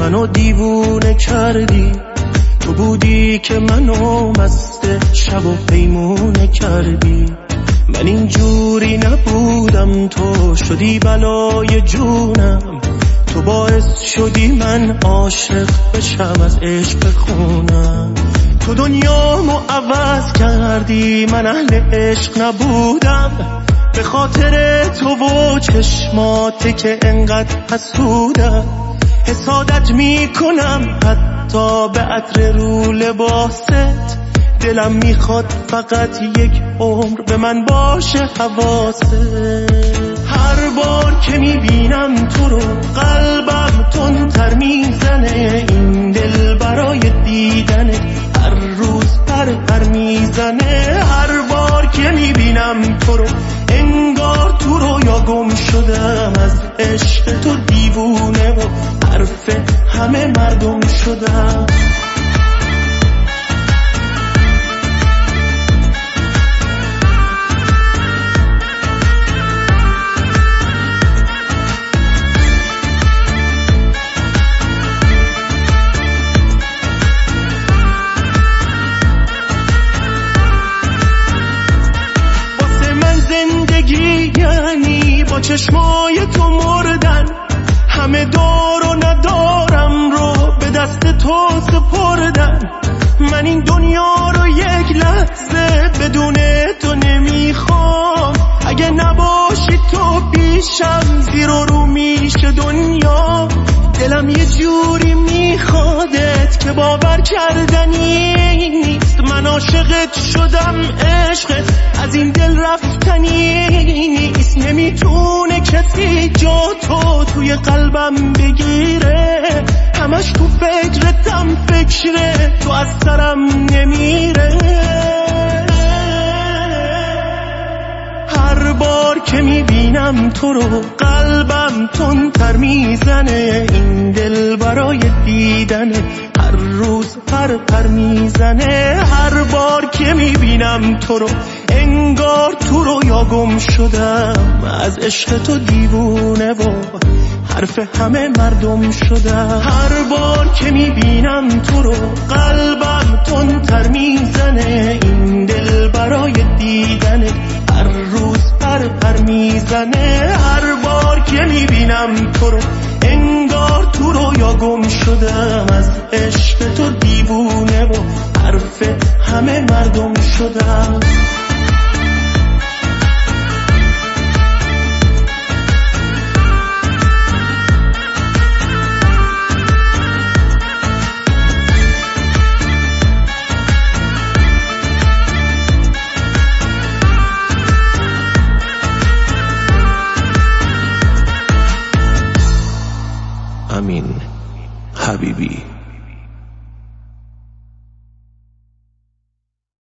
منو دیوونه کردی. تو بودی که منو مست شب و پیمونه کردی. من اینجوری نبودم تو شدی بلای جونم. تو باعث شدی من عاشق بشم از عشق خونم. تو دنیامو عوض کردی من اهل عشق نبودم. به خاطر تو و چشمات که انقدر حسودم. حسادت می‌کنم حتی به عطر رو لباست. دلم می‌خواد فقط یک عمر به من باشه حواست. هر بار که می‌بینم تو رو قلبم تر می‌زنه. این دل برای دیدنه. هر روز پر پر می‌زنه. هر بار که می‌بینم تو رو انگار تو رو یا گم شدم. عشق تو دیوونه و حرف همه مردم شدم چشمای تو مردن. همه دار و ندارم رو به دست تو سپردن. من این دنیا رو یک لحظه بدون تو نمی‌خوام. اگه نباشی تو پیشم زیر و رو میشه دنیا. دلم یه جوری میخوادت که باور کردنی نیست. من عاشقت شدم عشقت از این دل رفتنی نیست نمی‌تونه کسی جا تو توی قلبم بگیره. همش تو فکرتم فکره تو از سرم نمیره. هر بار که می‌بینم تو رو قلبم تر می‌زنه. این دل برای دیدنه هر روز پر پر می‌زنه. هر بار که می‌بینم تو رو انگار تو رو یا گم شدم. از عشق تو دیوونه و حرف همه مردم شدم. هر بار که می‌بینم تو رو قلبم تر می‌زنه. این دل برای دیدنه هر روز پر پر می‌زنه. هر بار که می‌بینم تو رو انگار تو رو یا گم شدم. از عشق تو دیوونه و حرف همه مردم شدم. I mean, Habibi.